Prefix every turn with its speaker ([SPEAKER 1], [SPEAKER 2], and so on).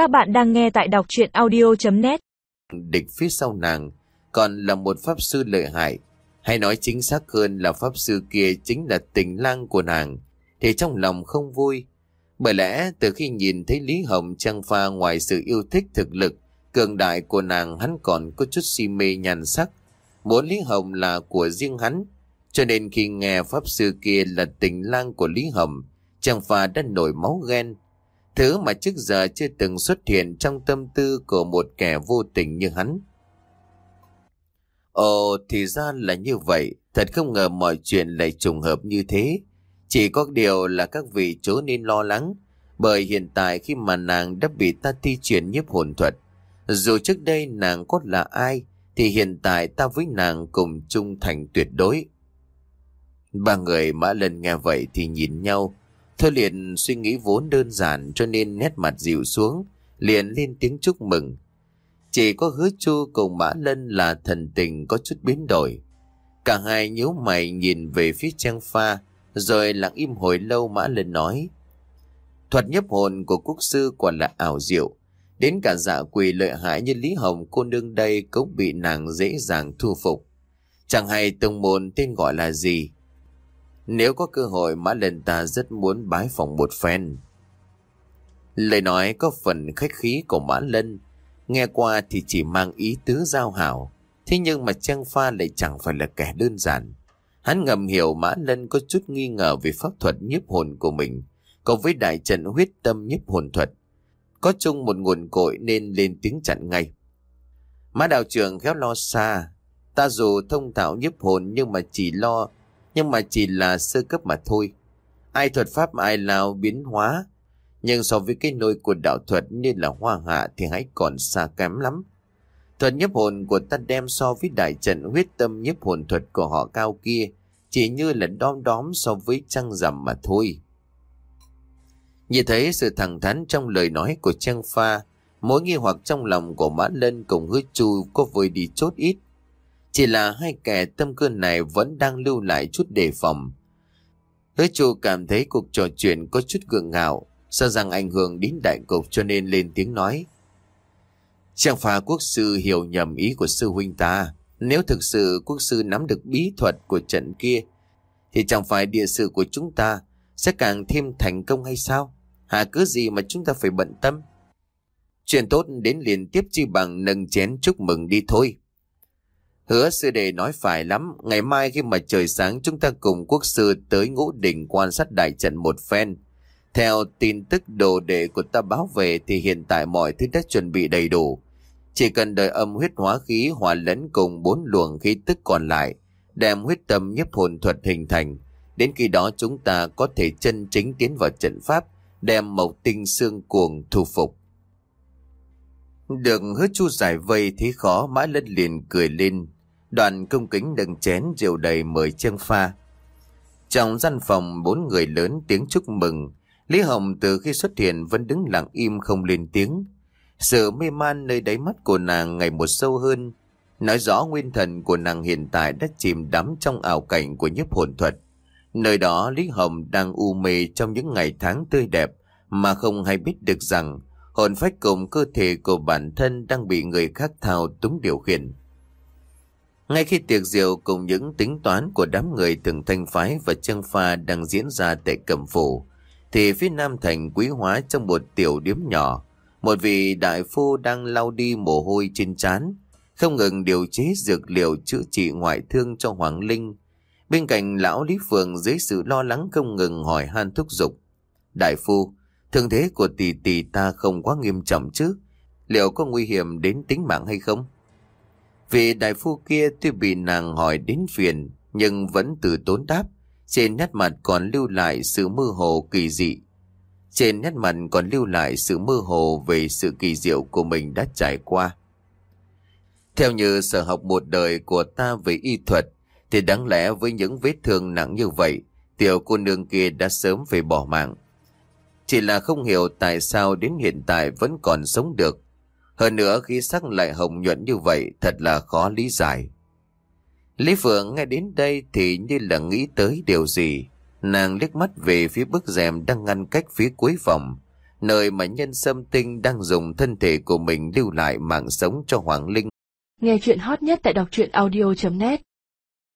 [SPEAKER 1] Các bạn đang nghe tại đọc chuyện audio.net
[SPEAKER 2] Địch phía sau nàng còn là một pháp sư lợi hại. Hay nói chính xác hơn là pháp sư kia chính là tình lang của nàng. Thì trong lòng không vui. Bởi lẽ từ khi nhìn thấy Lý Hồng trang pha ngoài sự yêu thích thực lực, cường đại của nàng hắn còn có chút si mê nhàn sắc. Muốn Lý Hồng là của riêng hắn. Cho nên khi nghe pháp sư kia là tình lang của Lý Hồng, trang pha đã nổi máu ghen. Thứ mà trước giờ chưa từng xuất hiện trong tâm tư của một kẻ vô tình như hắn. Ồ, thì ra là như vậy. Thật không ngờ mọi chuyện lại trùng hợp như thế. Chỉ có điều là các vị chớ nên lo lắng. Bởi hiện tại khi mà nàng đã bị ta thi chuyển nhiếp hồn thuật. Dù trước đây nàng có là ai, thì hiện tại ta với nàng cùng chung thành tuyệt đối. Ba người mã lần nghe vậy thì nhìn nhau. Thôi liền suy nghĩ vốn đơn giản cho nên nét mặt dịu xuống, liền lên tiếng chúc mừng. Chỉ có hứa chu cùng mã lân là thần tình có chút biến đổi. Cả hai nhíu mày nhìn về phía trang pha, rồi lặng im hồi lâu mã lân nói. Thuật nhấp hồn của quốc sư quả là ảo diệu. Đến cả dạ quỳ lợi hại như Lý Hồng cô nương đây cũng bị nàng dễ dàng thu phục. Chẳng hay tông môn tên gọi là gì. Nếu có cơ hội Mã lên ta rất muốn bái phòng một phen. Lời nói có phần khách khí của Mã Lân. Nghe qua thì chỉ mang ý tứ giao hảo. Thế nhưng mà Trang Pha lại chẳng phải là kẻ đơn giản. Hắn ngầm hiểu Mã Lân có chút nghi ngờ về pháp thuật nhiếp hồn của mình. Cộng với đại trận huyết tâm nhiếp hồn thuật. Có chung một nguồn cội nên lên tiếng chặn ngay. Mã đạo trưởng khéo lo xa. Ta dù thông thạo nhiếp hồn nhưng mà chỉ lo nhưng mà chỉ là sơ cấp mà thôi. Ai thuật pháp ai lao biến hóa, nhưng so với cái nôi của đạo thuật như là hoa hạ thì hãy còn xa kém lắm. Thuật nhấp hồn của ta đem so với đại trận huyết tâm nhấp hồn thuật của họ cao kia, chỉ như là đom đóm so với trăng rằm mà thôi. Nhìn thấy sự thẳng thắn trong lời nói của Trang Pha, mối nghi hoặc trong lòng của Mã Lân cùng hứa chu có vơi đi chốt ít. Chỉ là hai kẻ tâm cơ này vẫn đang lưu lại chút đề phòng. Hứa chu cảm thấy cuộc trò chuyện có chút gượng ngạo, sợ rằng ảnh hưởng đến đại cục cho nên lên tiếng nói. Chẳng phải quốc sư hiểu nhầm ý của sư huynh ta. Nếu thực sự quốc sư nắm được bí thuật của trận kia, thì chẳng phải địa sự của chúng ta sẽ càng thêm thành công hay sao? Hà cứ gì mà chúng ta phải bận tâm? Chuyện tốt đến liền tiếp chi bằng nâng chén chúc mừng đi thôi. Hứa sư đệ nói phải lắm, ngày mai khi mà trời sáng chúng ta cùng quốc sư tới ngũ đỉnh quan sát đại trận một phen. Theo tin tức đồ đệ của ta báo về thì hiện tại mọi thứ đã chuẩn bị đầy đủ. Chỉ cần đợi âm huyết hóa khí hòa lẫn cùng bốn luồng khí tức còn lại, đem huyết tâm nhấp hồn thuật hình thành. Đến khi đó chúng ta có thể chân chính tiến vào trận pháp, đem mộc tinh xương cuồng thu phục. Được hứa chu giải vây thế khó mã lân liền cười lên, Đoàn công kính đựng chén rượu đầy mời chân pha. Trong gian phòng, bốn người lớn tiếng chúc mừng. Lý Hồng từ khi xuất hiện vẫn đứng lặng im không lên tiếng. Sự mê man nơi đáy mắt của nàng ngày một sâu hơn. Nói rõ nguyên thần của nàng hiện tại đã chìm đắm trong ảo cảnh của nhiếp hồn thuật. Nơi đó, Lý Hồng đang u mê trong những ngày tháng tươi đẹp mà không hay biết được rằng hồn phách cùng cơ thể của bản thân đang bị người khác thao túng điều khiển. Ngay khi tiệc rượu cùng những tính toán của đám người từng thanh phái và chân pha đang diễn ra tại cẩm phủ, thì phía nam thành quý hóa trong một tiểu điếm nhỏ, một vị đại phu đang lau đi mồ hôi trên trán, không ngừng điều chế dược liệu chữa trị ngoại thương cho Hoàng Linh. Bên cạnh lão Lý Phượng dưới sự lo lắng không ngừng hỏi han thúc giục. Đại phu, thương thế của tỷ tỷ ta không quá nghiêm trọng chứ? Liệu có nguy hiểm đến tính mạng hay không? Vì đại phu kia tuy bị nàng hỏi đến phiền, nhưng vẫn từ tốn đáp. Trên nét mặt còn lưu lại sự mơ hồ kỳ dị. Trên nét mặt còn lưu lại sự mơ hồ về sự kỳ diệu của mình đã trải qua. Theo như sở học một đời của ta về y thuật, thì đáng lẽ với những vết thương nặng như vậy, tiểu cô nương kia đã sớm phải bỏ mạng. Chỉ là không hiểu tại sao đến hiện tại vẫn còn sống được. Hơn nữa khi sắc lại hồng nhuận như vậy, thật là khó lý giải. Lý Phượng nghe đến đây thì như là nghĩ tới điều gì. Nàng liếc mắt về phía bức rèm đang ngăn cách phía cuối phòng. nơi mà nhân sâm tinh đang dùng thân thể của mình lưu lại mạng sống cho Hoàng Linh.
[SPEAKER 3] Nghe chuyện hot nhất tại đọc truyện audio.net